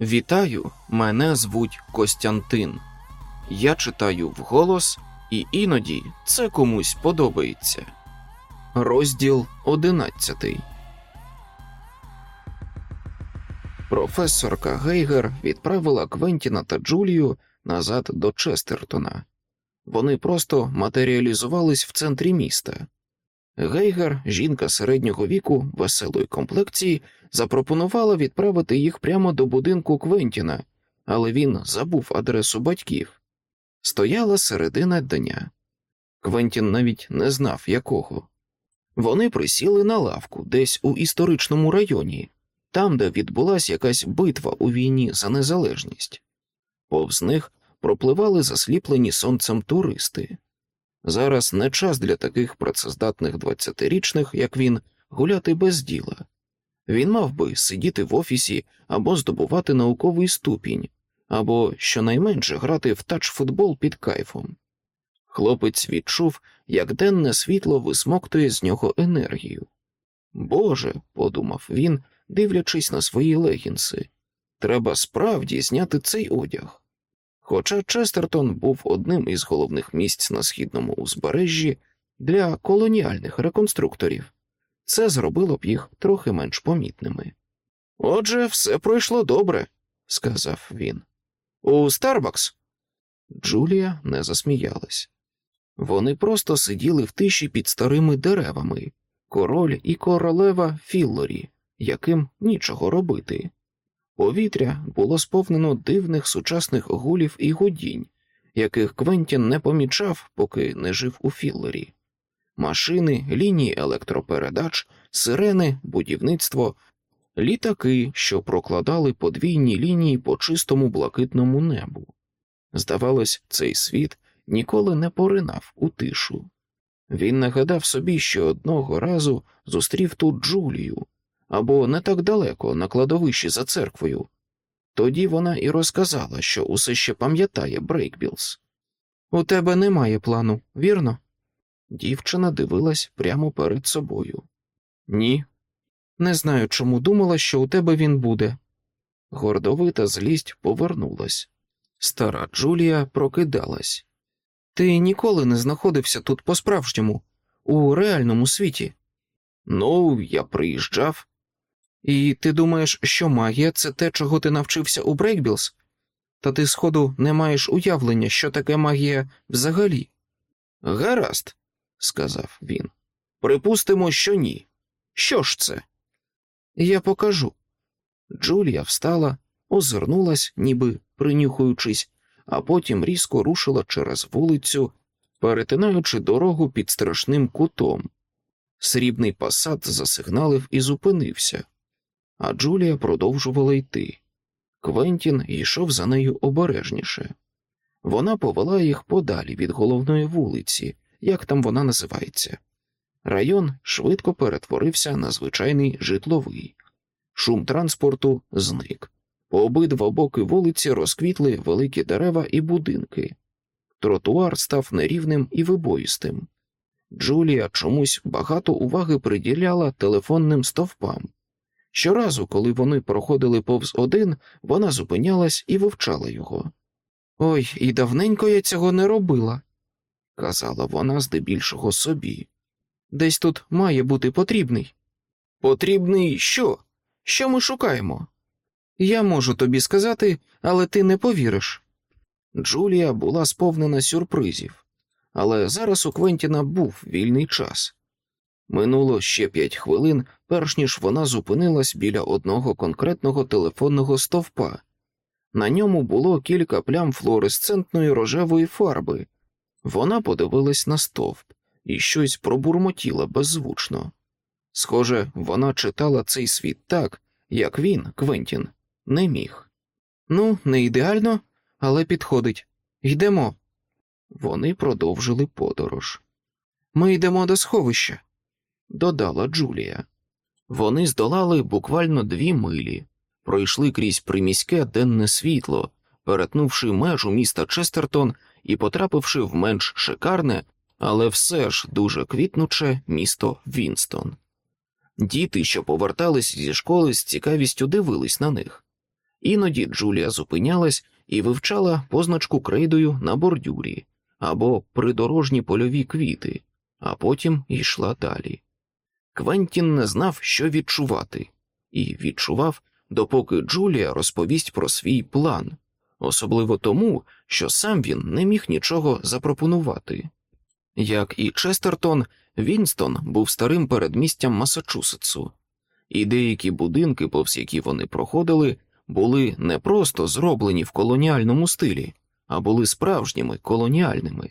Вітаю, мене звуть Костянтин. Я читаю вголос, і іноді це комусь подобається. Розділ одинадцятий. Професорка Гейгер відправила Квентіна та Джулію назад до Честертона. Вони просто матеріалізувались в центрі міста. Гейгер, жінка середнього віку, веселої комплекції, запропонувала відправити їх прямо до будинку Квентіна, але він забув адресу батьків. Стояла середина дня. Квентін навіть не знав якого. Вони присіли на лавку десь у історичному районі, там, де відбулася якась битва у війні за незалежність. Повз них пропливали засліплені сонцем туристи. Зараз не час для таких працездатних двадцятирічних, як він, гуляти без діла. Він мав би сидіти в офісі або здобувати науковий ступінь, або щонайменше грати в тач-футбол під кайфом. Хлопець відчув, як денне світло висмоктує з нього енергію. Боже, подумав він, дивлячись на свої легінси, треба справді зняти цей одяг. Хоча Честертон був одним із головних місць на східному узбережжі для колоніальних реконструкторів, це зробило б їх трохи менш помітними. Отже, все пройшло добре, сказав він. У Старбакс. Джулія не засміялась. Вони просто сиділи в тиші під старими деревами, король і королева Філлорі, яким нічого робити. Повітря було сповнено дивних сучасних гулів і гудінь, яких Квентін не помічав, поки не жив у Філлорі. Машини, лінії електропередач, сирени, будівництво, літаки, що прокладали подвійні лінії по чистому блакитному небу. Здавалось, цей світ ніколи не поринав у тишу. Він нагадав собі, що одного разу зустрів тут Джулію або не так далеко на кладовищі за церквою. Тоді вона і розказала, що усе ще пам'ятає Брейкбілз. У тебе немає плану, вірно? Дівчина дивилась прямо перед собою. Ні. Не знаю, чому думала, що у тебе він буде. Гордовита злість повернулась. Стара Джулія прокидалась. Ти ніколи не знаходився тут по-справжньому, у реальному світі. Ну, я приїжджав. І ти думаєш, що магія це те, чого ти навчився у Брейкбілз? Та ти, сходу, не маєш уявлення, що таке магія взагалі. Гаразд, сказав він. Припустимо, що ні. Що ж це? Я покажу. Джулія встала, озирнулась, ніби принюхуючись, а потім різко рушила через вулицю, перетинаючи дорогу під страшним кутом. Срібний пасад засигналив і зупинився, а Джулія продовжувала йти. Квентін йшов за нею обережніше. Вона повела їх подалі від головної вулиці, як там вона називається. Район швидко перетворився на звичайний житловий. Шум транспорту зник. По обидва боки вулиці розквітли великі дерева і будинки. Тротуар став нерівним і вибоїстим. Джулія чомусь багато уваги приділяла телефонним стовпам. Щоразу, коли вони проходили повз один, вона зупинялась і вивчала його. Ой, і давненько я цього не робила, казала вона здебільшого собі. Десь тут має бути потрібний. Потрібний що? Що ми шукаємо? Я можу тобі сказати, але ти не повіриш. Джулія була сповнена сюрпризів, але зараз у Квентіна був вільний час. Минуло ще п'ять хвилин, перш ніж вона зупинилась біля одного конкретного телефонного стовпа. На ньому було кілька плям флуоресцентної рожевої фарби. Вона подивилась на стовп і щось пробурмотіла беззвучно. Схоже, вона читала цей світ так, як він, Квентін, не міг. Ну, не ідеально, але підходить. Йдемо. Вони продовжили подорож. Ми йдемо до сховища, додала Джулія. Вони здолали буквально дві милі, пройшли крізь приміське денне світло, перетнувши межу міста Честертон і потрапивши в менш шикарне, але все ж дуже квітнуче місто Вінстон. Діти, що повертались зі школи, з цікавістю дивились на них. Іноді Джулія зупинялась і вивчала позначку крейдою на бордюрі або придорожні польові квіти, а потім йшла далі. Квентін не знав, що відчувати, і відчував, допоки Джулія розповість про свій план, особливо тому, що сам він не міг нічого запропонувати. Як і Честертон, Вінстон був старим передмістям Масачусетсу, і деякі будинки, повз які вони проходили, були не просто зроблені в колоніальному стилі, а були справжніми колоніальними.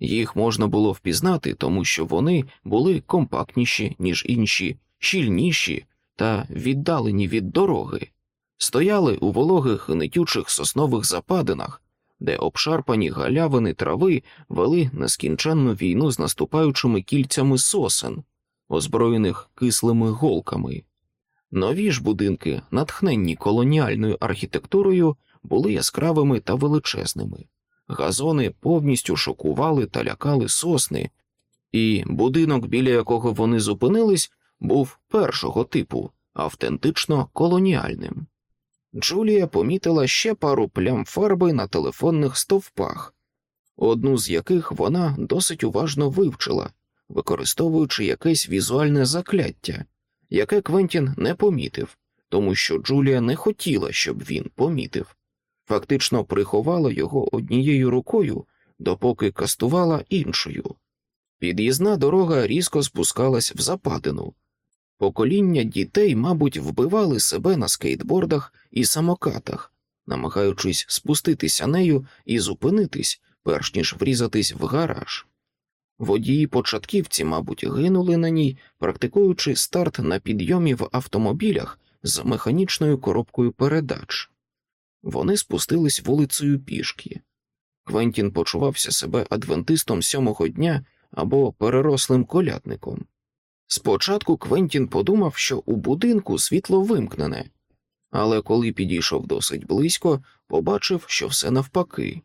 Їх можна було впізнати, тому що вони були компактніші, ніж інші, щільніші та віддалені від дороги, стояли у вологих гнитючих соснових западинах, де обшарпані галявини трави вели нескінченну війну з наступаючими кільцями сосен, озброєних кислими голками. Нові ж будинки, натхненні колоніальною архітектурою, були яскравими та величезними. Газони повністю шокували та лякали сосни, і будинок, біля якого вони зупинились, був першого типу, автентично колоніальним. Джулія помітила ще пару плям фарби на телефонних стовпах, одну з яких вона досить уважно вивчила, використовуючи якесь візуальне закляття, яке Квентін не помітив, тому що Джулія не хотіла, щоб він помітив, фактично приховала його однією рукою, допоки кастувала іншою. Під'їзна дорога різко спускалась в западину. Покоління дітей, мабуть, вбивали себе на скейтбордах і самокатах, намагаючись спуститися нею і зупинитись, перш ніж врізатись в гараж. Водії початківці, мабуть, гинули на ній, практикуючи старт на підйомі в автомобілях з механічною коробкою передач. Вони спустились вулицею пішки. Квентін почувався себе адвентистом сьомого дня або перерослим колядником. Спочатку Квентін подумав, що у будинку світло вимкнене, але коли підійшов досить близько, побачив, що все навпаки.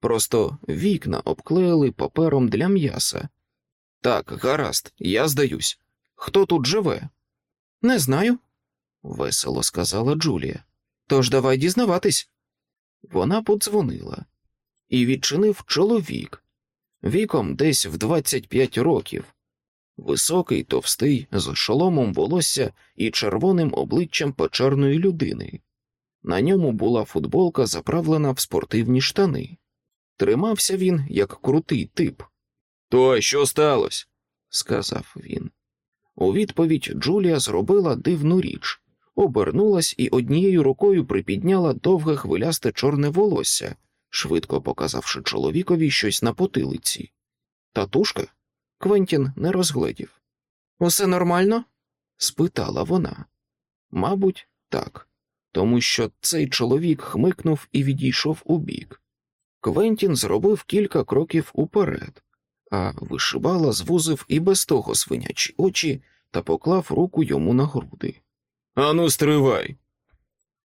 Просто вікна обклеїли папером для м'яса. Так, гаразд, я здаюсь. Хто тут живе? Не знаю, весело сказала Джулія. Тож давай дізнаватись. Вона подзвонила і відчинив чоловік віком десь в 25 років, високий, товстий, з шоломом волосся і червоним обличчям печерної людини. На ньому була футболка, заправлена в спортивні штани. Тримався він як крутий тип. То що сталося? сказав він. У відповідь Джулія зробила дивну річ, обернулась і однією рукою припідняла довге хвилясте чорне волосся, швидко показавши чоловікові щось на потилиці. Татушка? Квентін не розгледів. Усе нормально? спитала вона. Мабуть, так, тому що цей чоловік хмикнув і відійшов убік. Квентін зробив кілька кроків уперед, а вишибала звузив і без того свинячі очі та поклав руку йому на груди. Ану, стривай.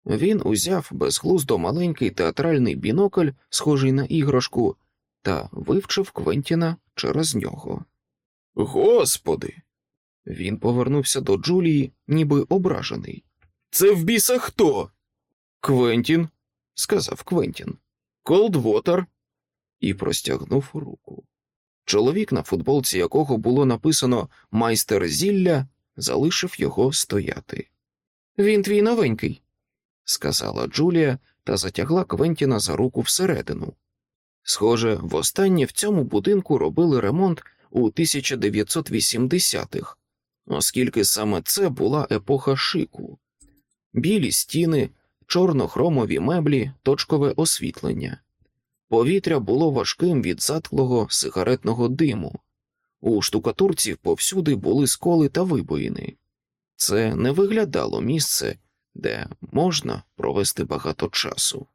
Він узяв безглуздо маленький театральний бінокль, схожий на іграшку, та вивчив Квентіна через нього. Господи. Він повернувся до Джулії, ніби ображений. Це в біса хто? Квентін, сказав Квентін. Колдвотер. І простягнув руку. Чоловік, на футболці якого було написано майстер зілля, залишив його стояти. Він твій новенький, сказала Джулія та затягла Квентіна за руку всередину. Схоже, востаннє в цьому будинку робили ремонт у 1980-х, оскільки саме це була епоха шику, білі стіни, чорно-хромові меблі, точкове освітлення. Повітря було важким від затклого сигаретного диму. У штукатурці повсюди були сколи та вибоїни. Це не виглядало місце, де можна провести багато часу.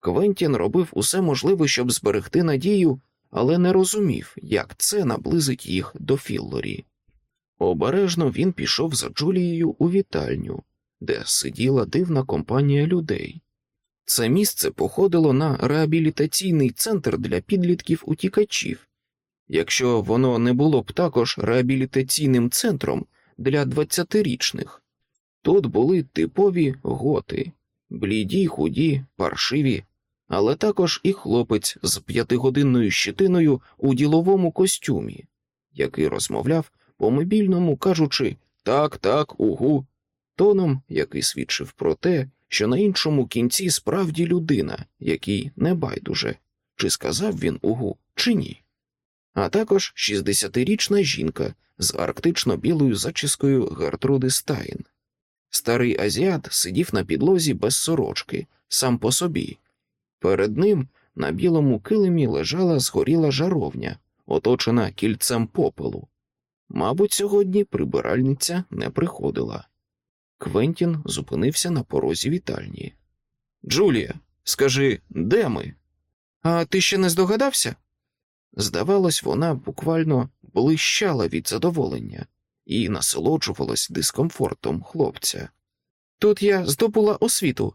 Квентін робив усе можливе, щоб зберегти надію, але не розумів, як це наблизить їх до Філлорі. Обережно він пішов за Джулією у вітальню, де сиділа дивна компанія людей. Це місце походило на реабілітаційний центр для підлітків утікачів, якщо воно не було б також реабілітаційним центром для двадцятирічних. Тут були типові готи, бліді, худі, паршиві, але також і хлопець з п'ятигодинною щитиною у діловому костюмі, який розмовляв по мобільному, кажучи так, так, угу, тоном, який свідчив про те, що на іншому кінці справді людина, який не байдуже, чи сказав він угу, чи ні. А також 60-річна жінка з арктично білою зачіскою Гертруди Стайн. Старий азіат сидів на підлозі без сорочки, сам по собі. Перед ним на білому килимі лежала згоріла жаровня, оточена кільцем попелу. Мабуть, сьогодні прибиральниця не приходила. Квентін зупинився на порозі вітальні. Джулія, скажи, де ми? А ти ще не здогадався? Здавалось, вона буквально блищала від задоволення і насолоджувалась дискомфортом хлопця. Тут я здобула освіту.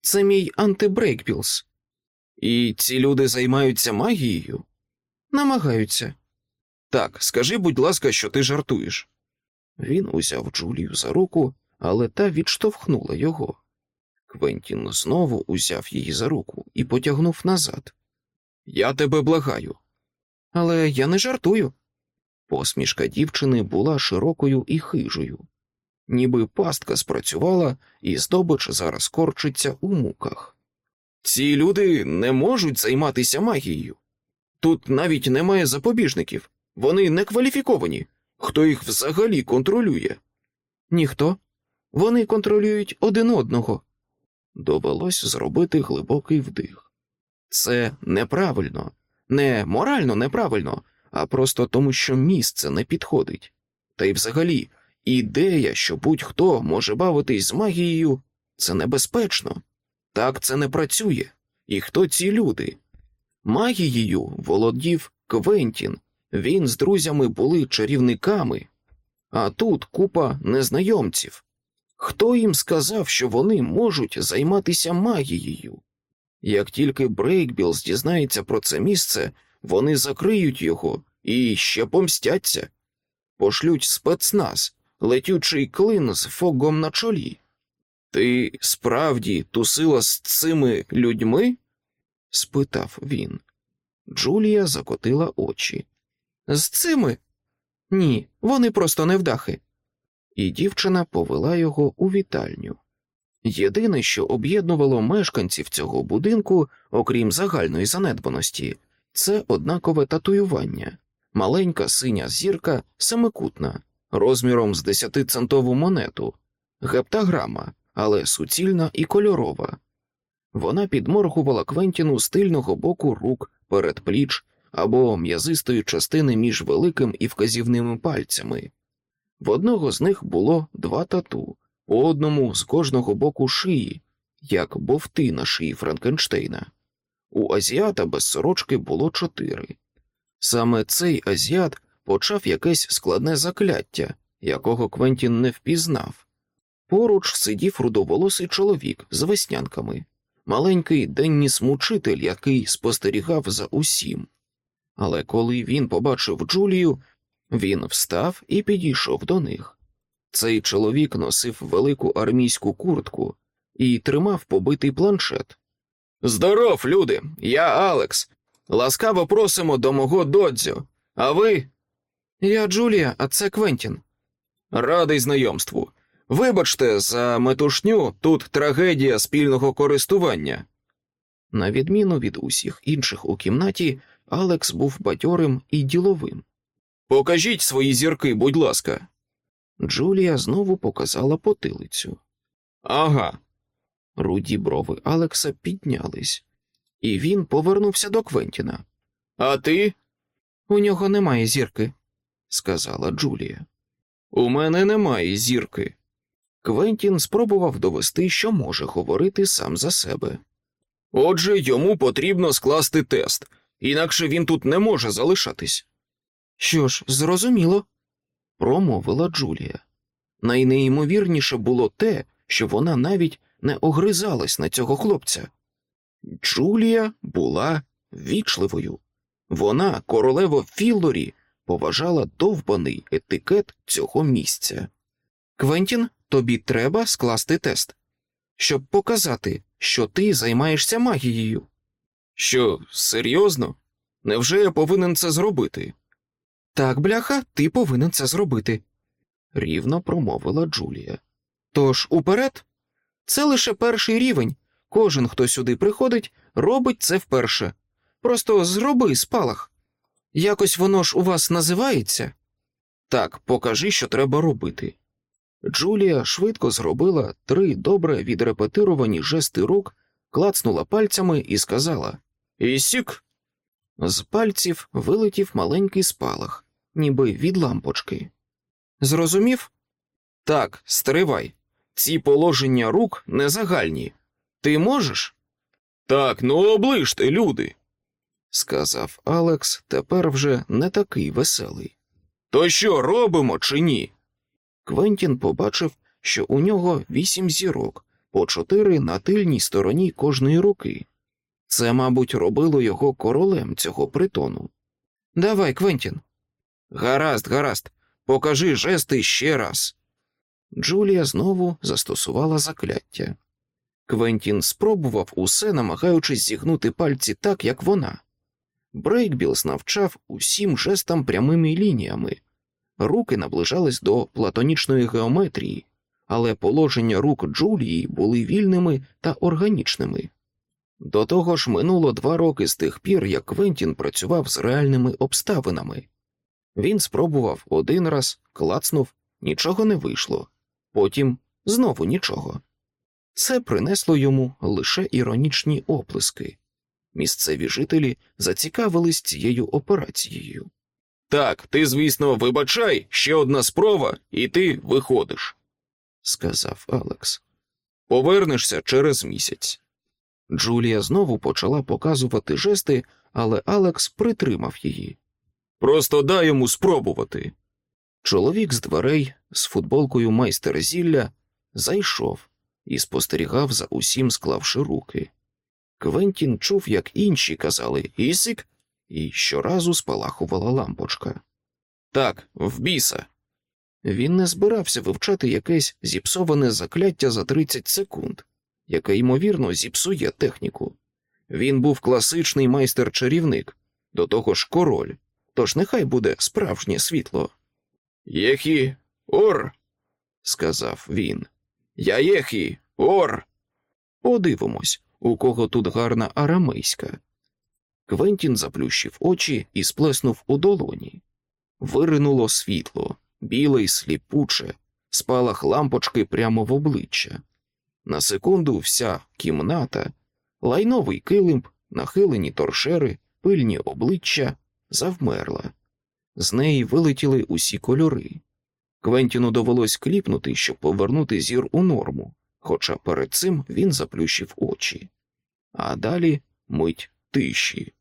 Це мій антибрейкбілс. І ці люди займаються магією? Намагаються. Так, скажи, будь ласка, що ти жартуєш. Він узяв Джулію за руку, але та відштовхнула його. Квентін знову узяв її за руку і потягнув назад. Я тебе благаю. Але я не жартую. Посмішка дівчини була широкою і хижою, ніби пастка спрацювала, і здобич зараз корчиться у муках. Ці люди не можуть займатися магією. Тут навіть немає запобіжників, вони не кваліфіковані. Хто їх взагалі контролює? Ніхто. Вони контролюють один одного. Довелось зробити глибокий вдих. Це неправильно, не морально неправильно, а просто тому, що місце не підходить. Та й взагалі, ідея, що будь-хто може бавитись з магією, це небезпечно. Так це не працює. І хто ці люди? Магією володів Квентін, він з друзями були чарівниками, а тут купа незнайомців. Хто їм сказав, що вони можуть займатися магією? Як тільки Брейкбілз дізнається про це місце, вони закриють його і ще помстяться, пошлють спецназ, летючий клин з фогом на чолі. Ти справді тусила з цими людьми? спитав він. Джулія закотила очі. З цими? Ні, вони просто невдахи. І дівчина повела його у вітальню. Єдине, що об'єднувало мешканців цього будинку, окрім загальної занедбаності, це однакове татуювання, маленька синя зірка семикутна, розміром з десятицентову монету, гептаграма, але суцільна і кольорова. Вона підморгувала Квентіну з тильного боку рук перед пліч або м'язистої частини між великим і вказівними пальцями. В одного з них було два тату, по одному з кожного боку шиї, як бовти на шиї Франкенштейна. У азіата без сорочки було чотири. Саме цей азіат почав якесь складне закляття, якого Квентін не впізнав. Поруч сидів рудоволосий чоловік з веснянками, маленький денніс мучитель, який спостерігав за усім. Але коли він побачив Джулію, він встав і підійшов до них. Цей чоловік носив велику армійську куртку і тримав побитий планшет. Здоров, люди, я Алекс. Ласкаво просимо до мого додзю. А ви? Я Джулія, а це Квентін. Радий знайомству. Вибачте, за метушню тут трагедія спільного користування. На відміну від усіх інших у кімнаті, Алекс був бадьорим і діловим. Покажіть свої зірки, будь ласка. Джулія знову показала потилицю. Ага. Руді брови Алекса піднялись, і він повернувся до Квентіна. А ти? У нього немає зірки, сказала Джулія. У мене немає зірки. Квентін спробував довести, що може говорити сам за себе. Отже, йому потрібно скласти тест, інакше він тут не може залишатись. Що ж, зрозуміло, промовила Джулія. Найнеймовірніше було те, що вона навіть не огризалась на цього хлопця. Джулія була вічливою. Вона, королева Філорі, поважала довбаний етикет цього місця. Квентін, тобі треба скласти тест. щоб показати, що ти займаєшся магією. Що, серйозно? Невже я повинен це зробити? Так, бляха, ти повинен це зробити, рівно промовила Джулія. Тож уперед, це лише перший рівень. Кожен, хто сюди приходить, робить це вперше. Просто зроби спалах. Якось воно ж у вас називається? Так, покажи, що треба робити. Джулія швидко зробила три добре відрепетировані жести рук, клацнула пальцями і сказала Ісік. З пальців вилетів маленький спалах, ніби від лампочки. Зрозумів? Так, стривай. Ці положення рук не загальні. Ти можеш? Так, ну оближте, люди, сказав Алекс, тепер вже не такий веселий. То що, робимо чи ні? Квентін побачив, що у нього вісім зірок, по чотири на тильній стороні кожної руки. Це, мабуть, робило його королем цього притону. Давай, Квентін. Гаразд, гаразд, покажи жести ще раз. Джулія знову застосувала закляття. Квентін спробував усе, намагаючись зігнути пальці так, як вона. Брейкбілс навчав усім жестам прямими лініями. Руки наближались до платонічної геометрії, але положення рук Джулії були вільними та органічними. До того ж, минуло два роки з тих пір, як Квентін працював з реальними обставинами. Він спробував один раз, клацнув, нічого не вийшло, потім знову нічого. Це принесло йому лише іронічні оплески. Місцеві жителі зацікавились цією операцією. Так, ти, звісно, вибачай, ще одна спроба, і ти виходиш, сказав Алекс. Повернешся через місяць. Джулія знову почала показувати жести, але Алекс притримав її. Просто дай йому спробувати. Чоловік з дверей з футболкою майстер зілля зайшов і спостерігав за усім, склавши руки. Квентін чув, як інші казали Ісик, і щоразу спалахувала лампочка. Так, в біса. Він не збирався вивчати якесь зіпсоване закляття за 30 секунд, яке, ймовірно, зіпсує техніку. Він був класичний майстер-чарівник, до того ж король, тож нехай буде справжнє світло. Єхі, ор, сказав він. Я єхі, ор. Подивимось, у кого тут гарна арамейська. Квентін заплющив очі і сплеснув у долоні. Виринуло світло, біле й сліпуче, спалах лампочки прямо в обличчя. На секунду вся кімната, лайновий килимб, нахилені торшери, пильні обличчя завмерла. З неї вилетіли усі кольори. Квентіну довелось кліпнути, щоб повернути зір у норму, хоча перед цим він заплющив очі. А далі мить тиші.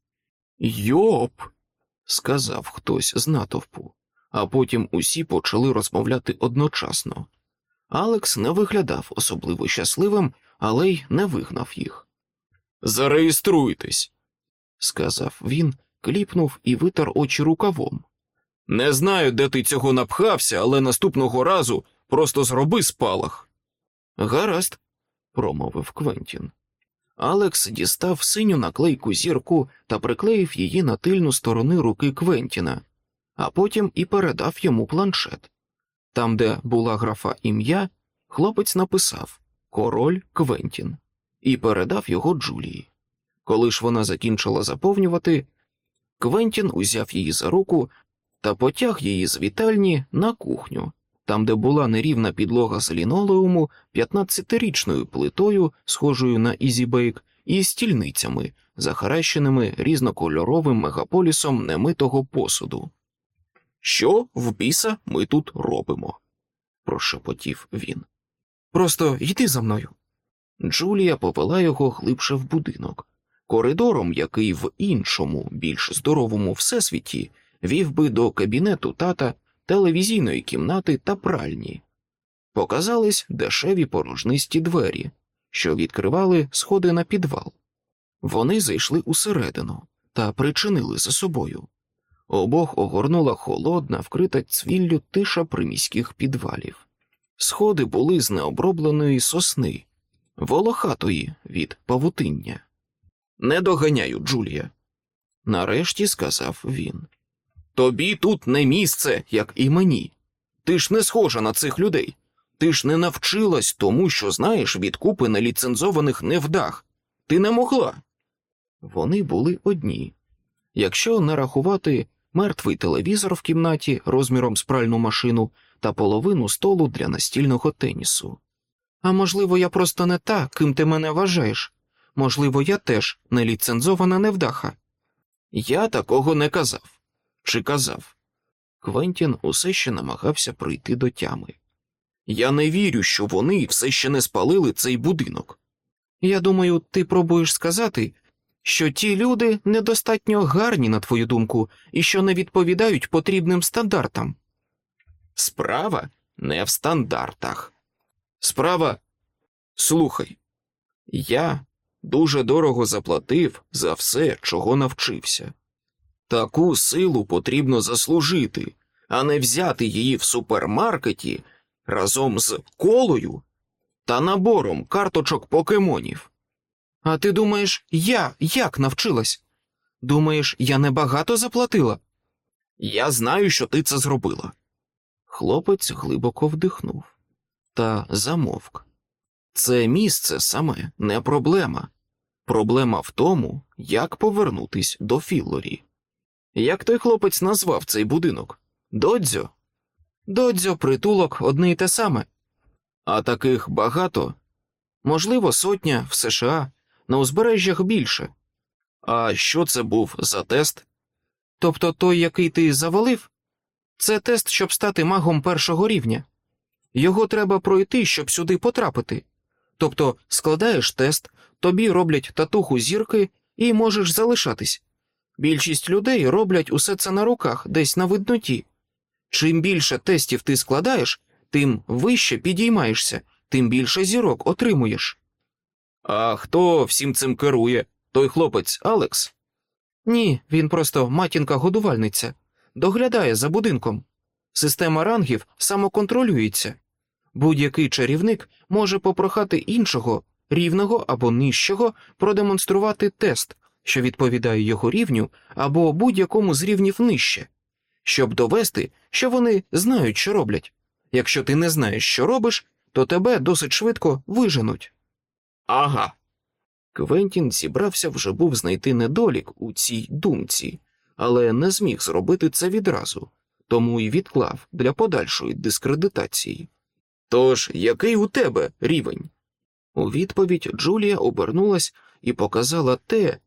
Йоп, сказав хтось з натовпу, а потім усі почали розмовляти одночасно. Алекс не виглядав особливо щасливим, але й не вигнав їх. Зареєструйтесь, сказав він, кліпнув і витер очі рукавом. Не знаю, де ти цього напхався, але наступного разу просто зроби спалах. Гаразд, промовив Квентін. Алекс дістав синю наклейку зірку та приклеїв її на тильну сторону руки Квентіна, а потім і передав йому планшет. Там, де була графа ім'я, хлопець написав Король Квентін і передав його Джулії. Коли ж вона закінчила заповнювати, Квентін узяв її за руку та потяг її з вітальні на кухню, там, де була нерівна підлога з лінолеуму 15-річною плитою, схожою на ізібейк, і стільницями, захаращеними різнокольоровим мегаполісом немитого посуду. Що в біса ми тут робимо? прошепотів він. Просто йди за мною. Джулія повела його глибше в будинок, коридором, який в іншому, більш здоровому всесвіті, вів би до кабінету тата, телевізійної кімнати та пральні. Показались дешеві порожнисті двері, що відкривали сходи на підвал. Вони зайшли усередину та причинили за собою. Обох огорнула холодна, вкрита цвіллю тиша приміських підвалів. Сходи були з необробленої сосни, волохатої від павутиння. Не доганяю, Джулія, нарешті сказав він. Тобі тут не місце, як і мені. Ти ж не схожа на цих людей. Ти ж не навчилась тому, що знаєш від купи неліцензованих невдах. Ти не могла. Вони були одні. Якщо не рахувати мертвий телевізор в кімнаті розміром з пральну машину та половину столу для настільного тенісу. А можливо, я просто не та, ким ти мене вважаєш. Можливо, я теж неліцензована невдаха. Я такого не казав. Чи казав? Квентін усе ще намагався прийти до тями. Я не вірю, що вони все ще не спалили цей будинок. Я думаю, ти пробуєш сказати, що ті люди недостатньо гарні, на твою думку, і що не відповідають потрібним стандартам. Справа не в стандартах. Справа. Слухай, я дуже дорого заплатив за все, чого навчився. Таку силу потрібно заслужити, а не взяти її в супермаркеті разом з колою та набором карточок покемонів. А ти думаєш, я як навчилась? Думаєш, я небагато заплатила? Я знаю, що ти це зробила. Хлопець глибоко вдихнув та замовк. Це місце саме не проблема. Проблема в тому, як повернутись до Філлорі. Як той хлопець назвав цей будинок? Додзьо? Додзьо, притулок одне й те саме. А таких багато? Можливо, сотня в США, на узбережжях більше. А що це був за тест? Тобто той, який ти завалив? Це тест, щоб стати магом першого рівня. Його треба пройти, щоб сюди потрапити. Тобто складаєш тест, тобі роблять татуху зірки і можеш залишатись. Більшість людей роблять усе це на руках, десь на видноті. Чим більше тестів ти складаєш, тим вище підіймаєшся, тим більше зірок отримуєш. А хто всім цим керує? Той хлопець Алекс? Ні, він просто матінка годувальниця, доглядає за будинком. Система рангів самоконтролюється. Будь-який чарівник може попрохати іншого, рівного або нижчого, продемонструвати тест, що відповідає його рівню або будь-якому з рівнів нижче, щоб довести, що вони знають, що роблять. Якщо ти не знаєш, що робиш, то тебе досить швидко виженуть. Ага. Квентін зібрався вже був знайти недолік у цій думці, але не зміг зробити це відразу, тому й відклав для подальшої дискредитації. Тож, який у тебе рівень? У відповідь Джулія обернулась і показала те,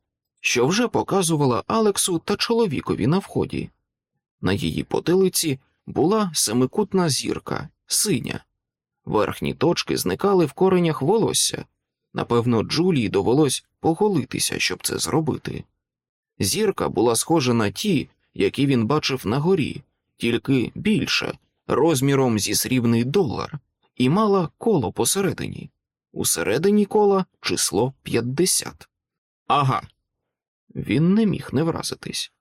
що вже показувала Алексу та чоловікові на вході. На її потилиці була семикутна зірка, синя. Верхні точки зникали в коренях волосся. Напевно, Джулії довелось поголитися, щоб це зробити. Зірка була схожа на ті, які він бачив на горі, тільки більше, розміром зі срібний долар, і мала коло посередині. Усередині кола число 50. Ага. Він не міг не вразитись.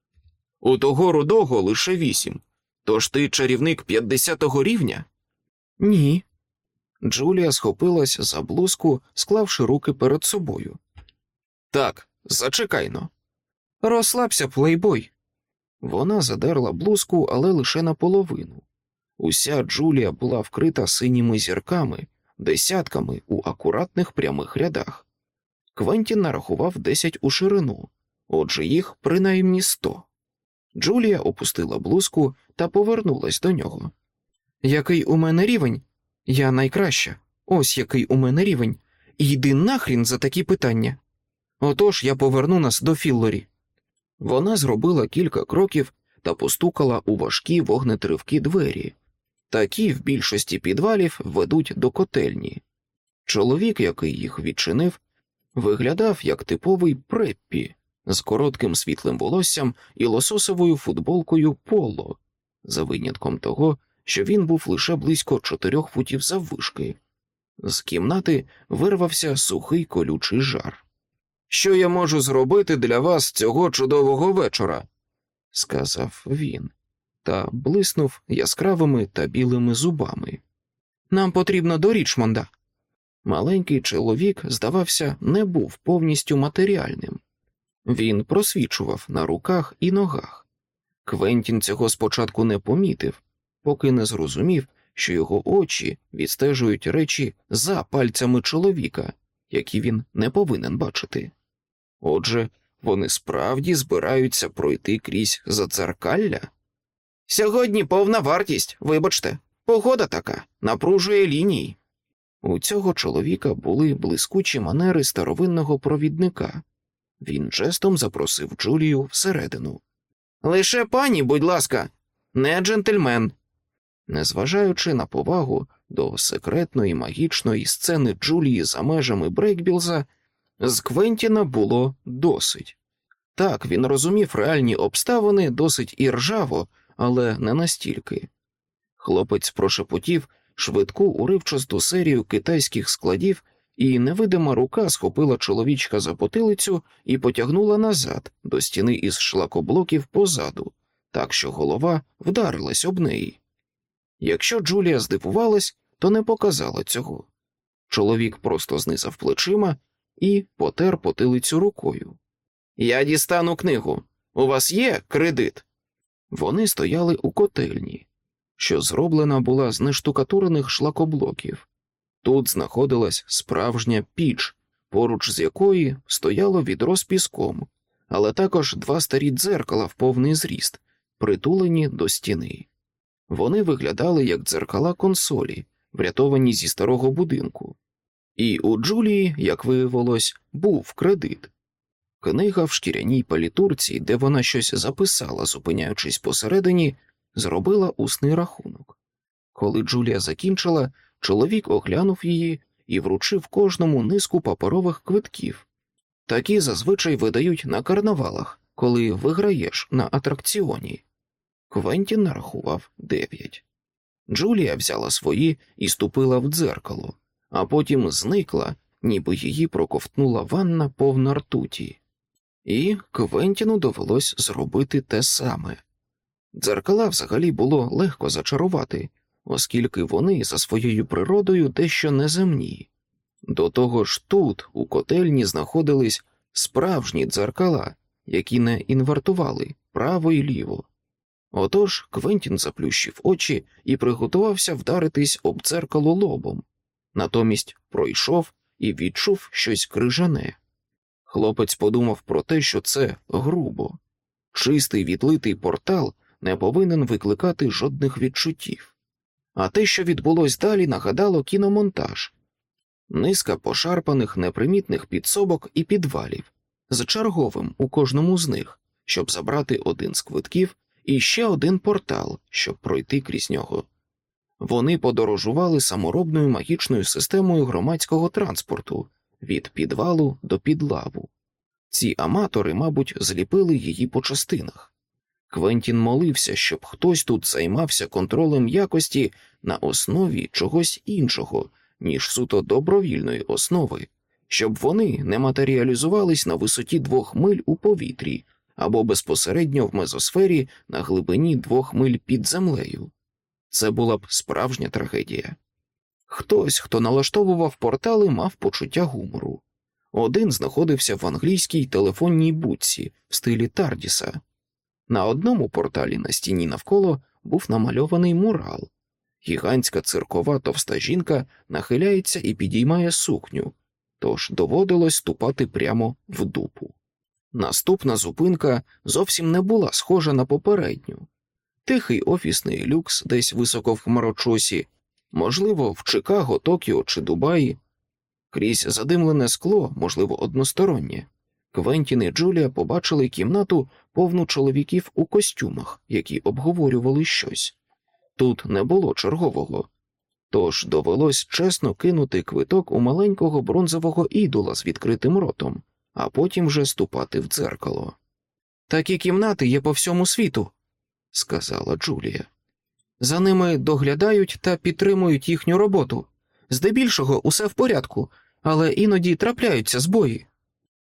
У того рудого лише вісім. Тож ти чарівник 50-го рівня? Ні. Джулія схопилась за блузку, склавши руки перед собою. Так, зачекайно. Розслабся, плейбой. Вона задерла блузку, але лише наполовину. Уся Джулія була вкрита синіми зірками, десятками у акуратних прямих рядах. Квентін нарахував десять у ширину, отже їх принаймні сто. Джулія опустила блузку та повернулась до нього. Який у мене рівень? Я найкраща. Ось який у мене рівень. Йди нахрін за такі питання. Отож я поверну нас до Філлорі. Вона зробила кілька кроків та постукала у важкі вогнетривкі двері. Такі в більшості підвалів ведуть до котельні. Чоловік, який їх відчинив, виглядав як типовий преппі з коротким світлим волоссям і лососовою футболкою поло, за винятком того, що він був лише близько чотирьох футів заввишки. З кімнати вирвався сухий колючий жар. Що я можу зробити для вас цього чудового вечора? сказав він та блиснув яскравими та білими зубами. Нам потрібно до Річмонда. Маленький чоловік, здавався, не був повністю матеріальним. Він просвічував на руках і ногах. Квентін цього спочатку не помітив, поки не зрозумів, що його очі відстежують речі за пальцями чоловіка, які він не повинен бачити. Отже, вони справді збираються пройти крізь задзеркалля? Сьогодні повна вартість, вибачте, погода така, напружує лінії. У цього чоловіка були блискучі манери старовинного провідника. Він жестом запросив Джулію всередину. Лише пані, будь ласка, не джентльмен. Незважаючи на повагу до секретної магічної сцени Джулії за межами Брейкбілза, з Квентіна було досить. Так, він розумів реальні обставини досить і ржаво, але не настільки. Хлопець прошепотів швидку уривчасту серію китайських складів, і невидима рука схопила чоловічка за потилицю і потягнула назад до стіни із шлакоблоків позаду, так що голова вдарилась об неї. Якщо Джулія здивувалась, то не показала цього. Чоловік просто знизав плечима і потер потилицю рукою. Я дістану книгу. У вас є кредит? Вони стояли у котельні, що зроблена була з нештукатурених шлакоблоків. Тут знаходилась справжня піч, поруч з якої стояло відро з піском, але також два старі дзеркала в повний зріст, притулені до стіни. Вони виглядали як дзеркала консолі, врятовані зі старого будинку. І у Джулії, як виявилось, був кредит. Книга в шкіряній палітурці, де вона щось записала, зупиняючись посередині, зробила усний рахунок. Коли Джулія закінчила, чоловік оглянув її і вручив кожному низку паперових квитків. Такі зазвичай видають на карнавалах, коли виграєш на атракціоні. Квентін нарахував дев'ять. Джулія взяла свої і ступила в дзеркало, а потім зникла, ніби її проковтнула ванна повна ртуті. І Квентіну довелось зробити те саме. Дзеркала взагалі було легко зачарувати, оскільки вони за своєю природою дещо неземні. До того ж тут, у котельні, знаходились справжні дзеркала, які не інвертували право і ліво. Отож Квентін заплющив очі і приготувався вдаритись об дзеркало лобом, натомість пройшов і відчув щось крижане. Хлопець подумав про те, що це грубо, чистий відлитий портал не повинен викликати жодних відчуттів. А те, що відбулось далі, нагадало кіномонтаж низка пошарпаних непримітних підсобок і підвалів, з черговим у кожному з них, щоб забрати один з квитків і ще один портал, щоб пройти крізь нього. Вони подорожували саморобною магічною системою громадського транспорту від підвалу до підлаву. Ці аматори, мабуть, зліпили її по частинах. Квентін молився, щоб хтось тут займався контролем якості на основі чогось іншого, ніж суто добровільної основи, щоб вони не матеріалізувались на висоті двох миль у повітрі або безпосередньо в мезосфері на глибині двох миль під землею. Це була б справжня трагедія. Хтось, хто налаштовував портали, мав почуття гумору. Один знаходився в англійській телефонній будці в стилі Тардіса. На одному порталі на стіні навколо був намальований мурал. Гігантська циркова товста жінка нахиляється і підіймає сукню, тож доводилось ступати прямо в дупу. Наступна зупинка зовсім не була схожа на попередню. Тихий офісний люкс десь високо в хмарочосі, можливо, в Чикаго, Токіо чи Дубаї. Крізь задимлене скло, можливо, одностороннє. Квентін і Джулія побачили кімнату повну чоловіків у костюмах, які обговорювали щось. Тут не було чергового, тож довелось чесно кинути квиток у маленького бронзового ідола з відкритим ротом, а потім вже ступати в дзеркало. Такі кімнати є по всьому світу, сказала Джулія. За ними доглядають та підтримують їхню роботу. Здебільшого усе в порядку, але іноді трапляються збої.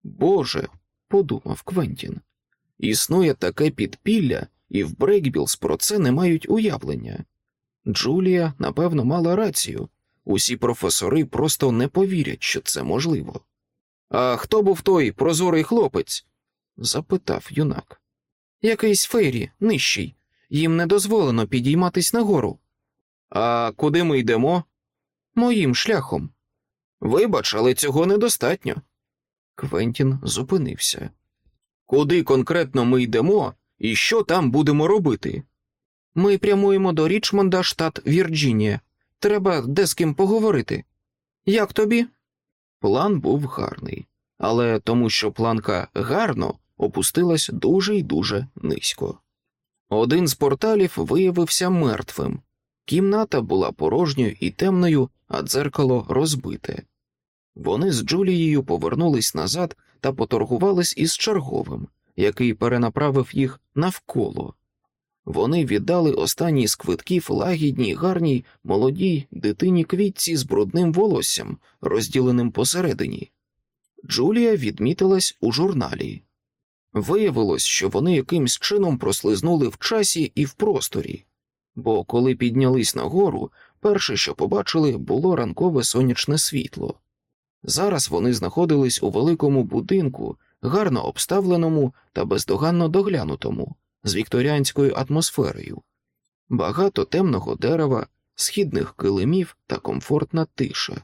Боже, подумав Квентін, існує таке підпілля, і в Брейкбілз про це не мають уявлення. Джулія, напевно, мала рацію Усі професори просто не повірять, що це можливо. А хто був той прозорий хлопець? запитав юнак. Якийсь фейрі, нижчий. Їм не дозволено підійматись нагору. А куди ми йдемо? Моїм шляхом. Вибач, але цього недостатньо. Квентін зупинився. Куди конкретно ми йдемо і що там будемо робити? Ми прямуємо до Річмонда, штат Вірджинія. Треба де з ким поговорити. Як тобі? План був гарний, але тому, що планка гарно опустилась дуже й дуже низько. Один з порталів виявився мертвим. Кімната була порожньою і темною, а дзеркало розбите. Вони з Джулією повернулись назад та поторгувались із черговим, який перенаправив їх навколо. Вони віддали останній з квитків лагідній, гарній, молодій дитині квітці з брудним волоссям, розділеним посередині. Джулія відмітилась у журналі. Виявилось, що вони якимсь чином прослизнули в часі і в просторі, бо коли піднялись нагору, перше, що побачили, було ранкове сонячне світло. Зараз вони знаходились у великому будинку, гарно обставленому та бездоганно доглянутому, з вікторіанською атмосферою, багато темного дерева, східних килимів та комфортна тиша.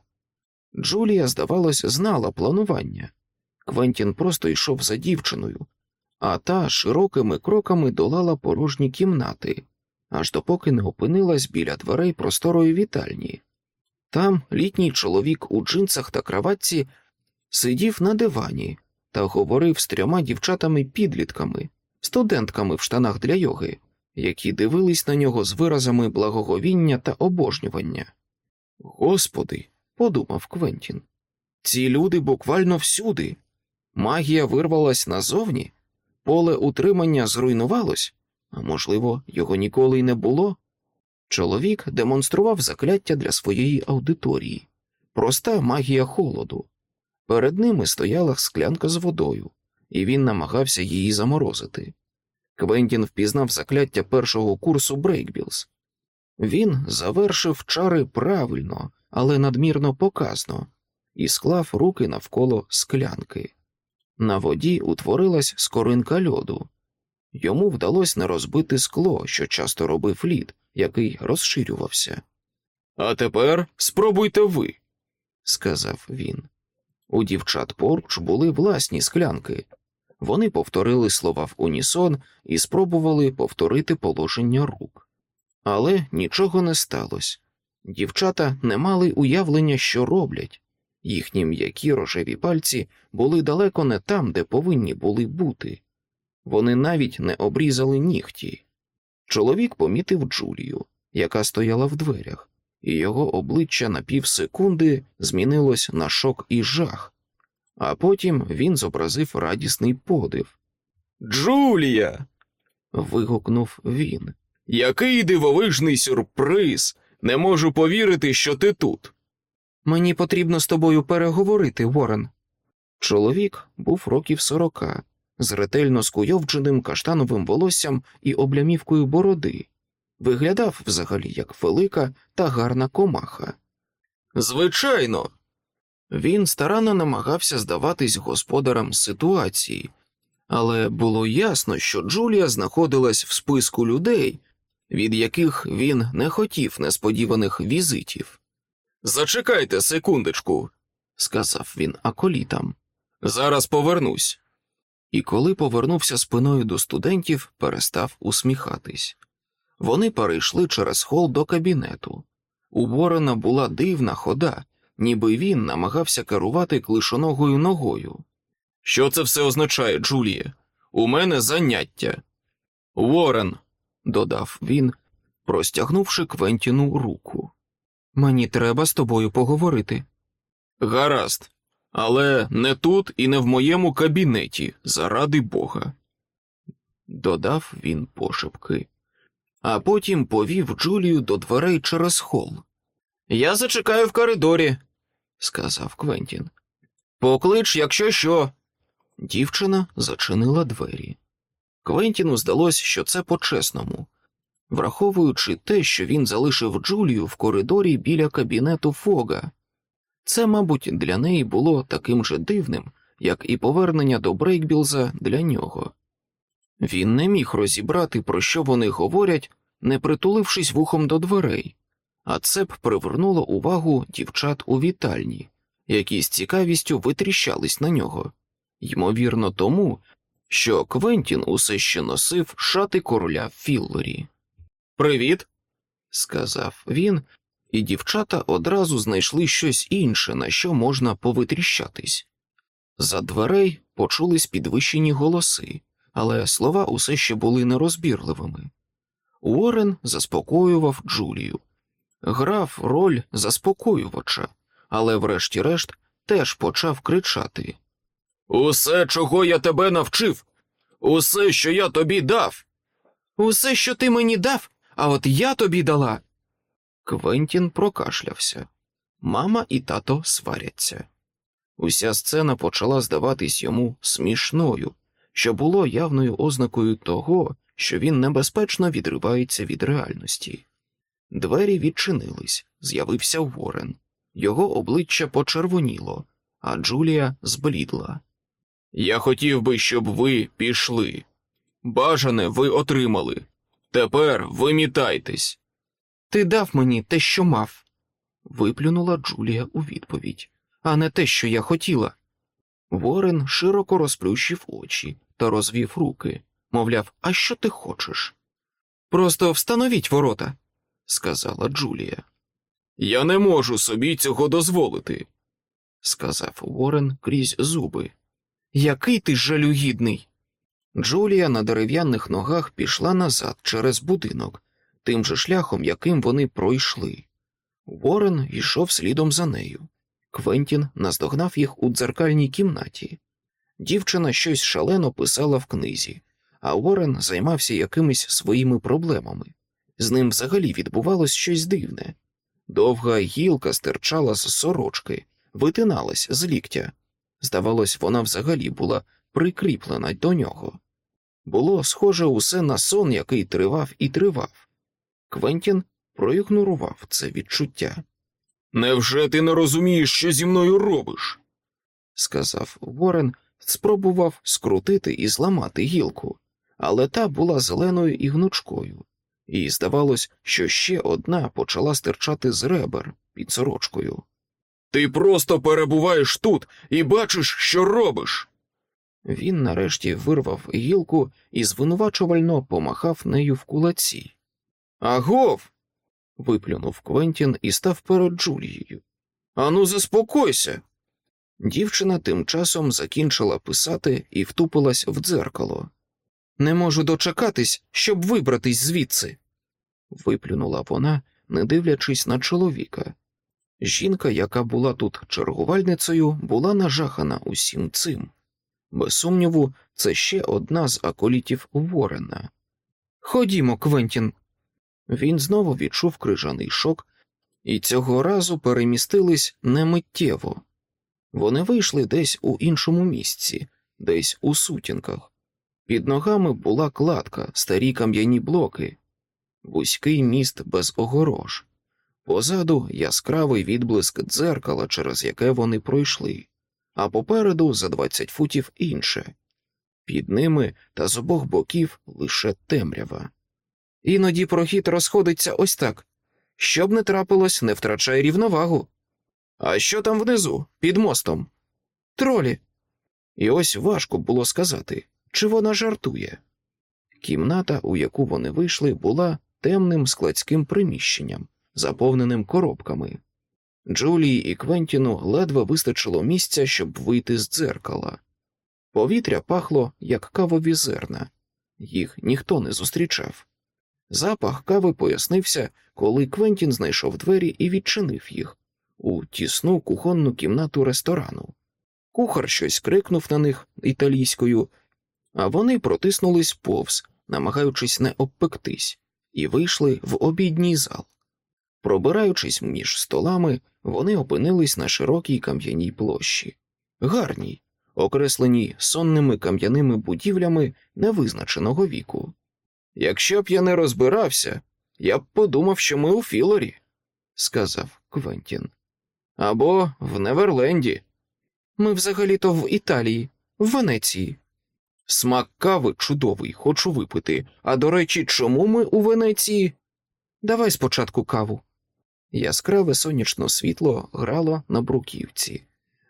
Джулія, здавалось, знала планування. Квентін просто йшов за дівчиною, а та широкими кроками долала порожні кімнати, аж допоки не опинилась біля дверей просторої вітальні. Там літній чоловік у джинсах та краватці сидів на дивані та говорив з трьома дівчатами-підлітками, студентками в штанах для йоги, які дивились на нього з виразами благоговіння та обожнювання. Господи, подумав Квентін, ці люди буквально всюди. Магія вирвалась назовні, поле утримання зруйнувалось, а можливо, його ніколи й не було. Чоловік демонстрував закляття для своєї аудиторії, проста магія холоду. Перед ними стояла склянка з водою, і він намагався її заморозити. Квентін впізнав закляття першого курсу Брейкбілз. Він завершив чари правильно, але надмірно показно, і склав руки навколо склянки. На воді утворилась скоринка льоду. Йому вдалося не розбити скло, що часто робив лід, який розширювався. А тепер спробуйте ви, сказав він. У дівчат поруч були власні склянки. Вони повторили слова в унісон і спробували повторити положення рук. Але нічого не сталося. Дівчата не мали уявлення, що роблять. Їхні м'які рожеві пальці були далеко не там, де повинні були бути. Вони навіть не обрізали нігті. Чоловік помітив Джулію, яка стояла в дверях, і його обличчя на півсекунди змінилось на шок і жах, а потім він зобразив радісний подив. Джулія. вигукнув він. Який дивовижний сюрприз! Не можу повірити, що ти тут. Мені потрібно з тобою переговорити, Ворен. Чоловік був років сорока, з ретельно скуйовдженим каштановим волоссям і облямівкою бороди, виглядав взагалі як велика та гарна комаха. Звичайно, він старанно намагався здаватись господарем ситуації, але було ясно, що Джулія знаходилась в списку людей, від яких він не хотів несподіваних візитів. Зачекайте секундочку, сказав він аколітам. Зараз повернусь. І коли повернувся спиною до студентів, перестав усміхатись. Вони перейшли через хол до кабінету. У Ворона була дивна хода, ніби він намагався керувати клишоногою ногою. Що це все означає, Джулія? У мене заняття. Ворен, додав він, простягнувши Квентіну руку. Мені треба з тобою поговорити. Гаразд, але не тут і не в моєму кабінеті, заради Бога. Додав він пошепки, а потім повів Джулію до дверей через хол. Я зачекаю в коридорі, сказав Квентін. Поклич, якщо що. Дівчина зачинила двері. Квентіну здалось, що це по-чесному. Враховуючи те, що він залишив Джулію в коридорі біля кабінету Фога. Це, мабуть, для неї було таким же дивним, як і повернення до Брейкбілза для нього. Він не міг розібрати, про що вони говорять, не притулившись вухом до дверей, а це б привернуло увагу дівчат у вітальні, які з цікавістю витріщались на нього, ймовірно, тому, що Квентін усе ще носив шати короля Філлорі. Привіт, сказав він, і дівчата одразу знайшли щось інше, на що можна повитріщатись. За дверей почулись підвищені голоси, але слова усе ще були нерозбірливими. Уоррен заспокоював Джулію, грав роль заспокоювача, але, врешті-решт, теж почав кричати Усе, чого я тебе навчив, усе, що я тобі дав, усе, що ти мені дав, а от я тобі дала. Квентін прокашлявся. Мама і тато сваряться. Уся сцена почала здаватись йому смішною, що було явною ознакою того, що він небезпечно відривається від реальності. Двері відчинились, з'явився Ворен. Його обличчя почервоніло, а Джулія зблідла. Я хотів би, щоб ви пішли. Бажане ви отримали. Тепер вимітайтесь. Ти дав мені те, що мав, виплюнула Джулія у відповідь, а не те, що я хотіла. Ворен широко розплющив очі та розвів руки, мовляв, а що ти хочеш? Просто встановіть ворота, сказала Джулія. Я не можу собі цього дозволити, сказав Ворен крізь зуби. Який ти жалюгідний. Джулія на дерев'яних ногах пішла назад через будинок, тим же шляхом, яким вони пройшли. Ворен йшов слідом за нею. Квентін наздогнав їх у дзеркальній кімнаті. Дівчина щось шалено писала в книзі, а Ворен займався якимись своїми проблемами. З ним взагалі відбувалось щось дивне. Довга гілка стирчала з сорочки, витиналась з ліктя. Здавалось, вона взагалі була прикріплена до нього. Було схоже усе на сон, який тривав і тривав. Квентін проігнорував це відчуття. Невже ти не розумієш, що зі мною робиш? сказав Ворен, спробував скрутити і зламати гілку, але та була зеленою і гнучкою, і здавалось, що ще одна почала стирчати з ребер під сорочкою. Ти просто перебуваєш тут і бачиш, що робиш. Він нарешті вирвав гілку і звинувачувально помахав нею в кулаці. Агов. виплюнув Квентін і став перед Джулією. Ану, заспокойся. Дівчина тим часом закінчила писати і втупилась в дзеркало. Не можу дочекатись, щоб вибратись звідси, виплюнула вона, не дивлячись на чоловіка. Жінка, яка була тут чергувальницею, була нажахана усім цим. Без сумніву, це ще одна з аколітів Ворена. Ходімо, Квентін. Він знову відчув крижаний шок, і цього разу перемістились немиттєво. Вони вийшли десь у іншому місці, десь у сутінках. Під ногами була кладка, старі кам'яні блоки, вузький міст без огорож. Позаду яскравий відблиск дзеркала, через яке вони пройшли, а попереду за двадцять футів інше, під ними та з обох боків лише темрява. Іноді прохід розходиться ось так. Щоб не трапилось, не втрачай рівновагу. А що там внизу, під мостом? Тролі. І ось важко було сказати, чи вона жартує. Кімната, у яку вони вийшли, була темним складським приміщенням заповненим коробками. Джулії і Квентіну ледве вистачило місця, щоб вийти з дзеркала. Повітря пахло, як кавові зерна, їх ніхто не зустрічав. Запах кави пояснився, коли Квентін знайшов двері і відчинив їх у тісну кухонну кімнату ресторану. Кухар щось крикнув на них італійською, а вони протиснулись повз, намагаючись не обпектись, і вийшли в обідній зал. Пробираючись між столами, вони опинились на широкій кам'яній площі, гарній, окресленій сонними кам'яними будівлями невизначеного віку. Якщо б я не розбирався, я б подумав, що ми у Філорі, сказав Квентін. Або в Неверленді. Ми взагалі-то в Італії, в Венеції. Смак кави чудовий, хочу випити. А до речі, чому ми у Венеції? Давай спочатку каву. Яскраве сонячне світло грало на бруківці.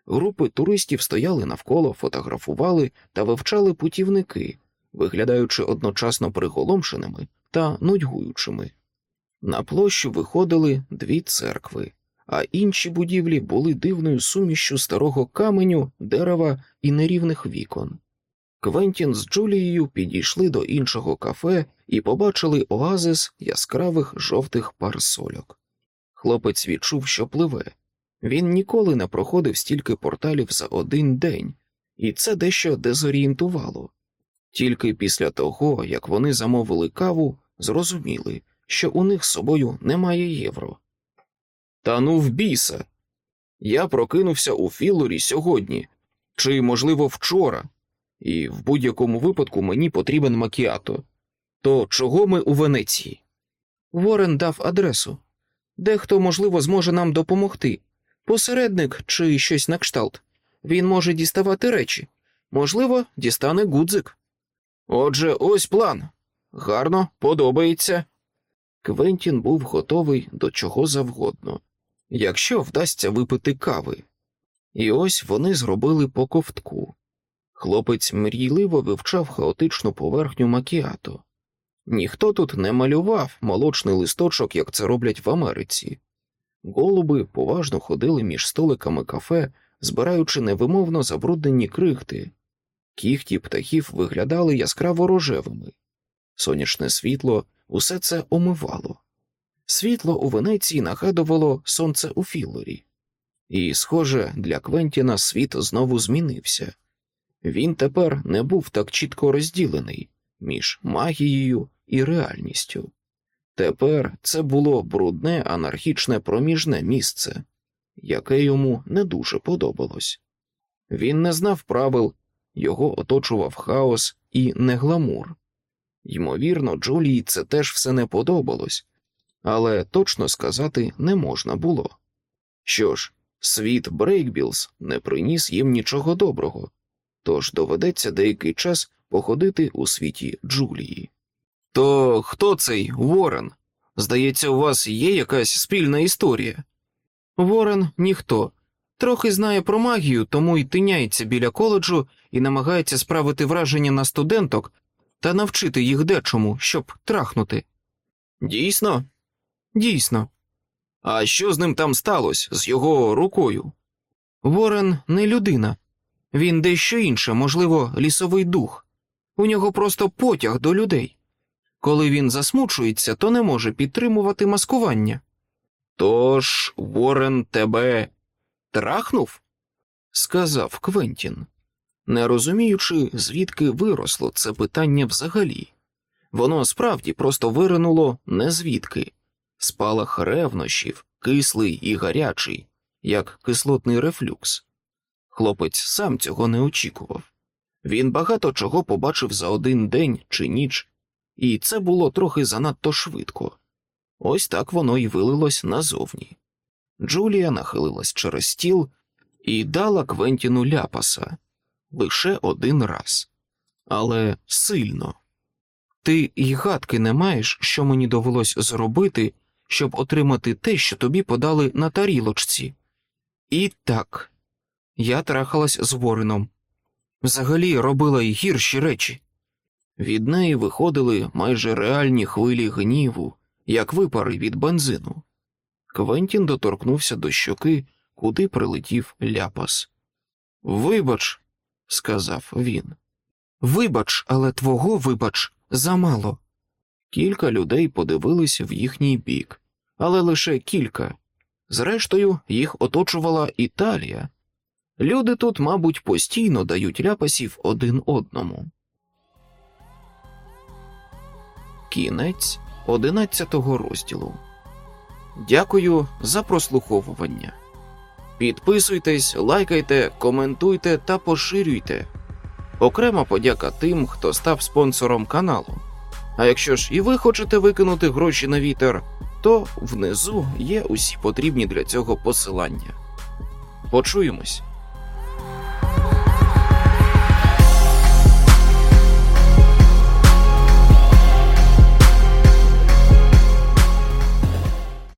Групи туристів стояли навколо, фотографували та вивчали путівники, виглядаючи одночасно приголомшеними та нудьгуючими. На площу виходили дві церкви, а інші будівлі були дивною сумішю старого каменю, дерева і нерівних вікон. Квентін з Джулією підійшли до іншого кафе і побачили оазис яскравих жовтих парасольок. Хлопець відчув, що пливе. Він ніколи не проходив стільки порталів за один день, і це дещо дезорієнтувало. Тільки після того, як вони замовили каву, зрозуміли, що у них з собою немає євро. Та ну в біса. Я прокинувся у Філорі сьогодні, чи, можливо, вчора, і в будь-якому випадку мені потрібен макіато. То чого ми у Венеції? Ворен дав адресу. Дехто, можливо, зможе нам допомогти. Посередник чи щось на кшталт. Він може діставати речі. Можливо, дістане гудзик. Отже, ось план. Гарно, подобається. Квентін був готовий до чого завгодно, якщо вдасться випити кави. І ось вони зробили по ковтку. Хлопець мрійливо вивчав хаотичну поверхню макіато. Ніхто тут не малював молочний листочок, як це роблять в Америці. Голуби поважно ходили між столиками кафе, збираючи невимовно забруднені крихти. Кіхті птахів виглядали яскраво рожевими. Сонячне світло усе це омивало. Світло у Венеції нагадувало сонце у Філорі, і, схоже, для Квентіна світ знову змінився. Він тепер не був так чітко розділений між магією і реальністю. Тепер це було брудне анархічне проміжне місце, яке йому не дуже подобалось. Він не знав правил, його оточував хаос і негламур. Ймовірно, Джулії це теж все не подобалось, але точно сказати не можна було. Що ж, світ Брейкбілз не приніс їм нічого доброго, тож доведеться деякий час походити у світі Джулії. То хто цей Ворен? Здається, у вас є якась спільна історія. Ворен ніхто. Трохи знає про магію, тому й тиняється біля коледжу і намагається справити враження на студенток та навчити їх дечому, щоб трахнути. Дійсно? Дійсно. А що з ним там сталося з його рукою? Ворен не людина, він дещо інше, можливо, лісовий дух. У нього просто потяг до людей. Коли він засмучується, то не може підтримувати маскування. Тож Ворен тебе трахнув? сказав Квентін, не розуміючи, звідки виросло це питання взагалі. Воно справді просто виринуло не звідки. спалах ревнощів, кислий і гарячий, як кислотний рефлюкс. Хлопець сам цього не очікував. Він багато чого побачив за один день чи ніч, і це було трохи занадто швидко. Ось так воно й вилилось назовні. Джулія нахилилась через стіл і дала Квентіну ляпаса лише один раз, але сильно. Ти й гадки не маєш, що мені довелось зробити, щоб отримати те, що тобі подали на тарілочці. І так, я трахалась з Вореном. Взагалі робила й гірші речі. Від неї виходили майже реальні хвилі гніву, як випари від бензину. Квентін доторкнувся до щоки, куди прилетів ляпас. Вибач, сказав він. Вибач, але твого вибач замало. Кілька людей подивились в їхній бік, але лише кілька. Зрештою, їх оточувала Італія. Люди тут, мабуть, постійно дають ляпасів один одному. Кінець одинадцятого розділу. Дякую за прослуховування. Підписуйтесь, лайкайте, коментуйте та поширюйте. Окрема подяка тим, хто став спонсором каналу. А якщо ж і ви хочете викинути гроші на вітер, то внизу є усі потрібні для цього посилання. Почуємось.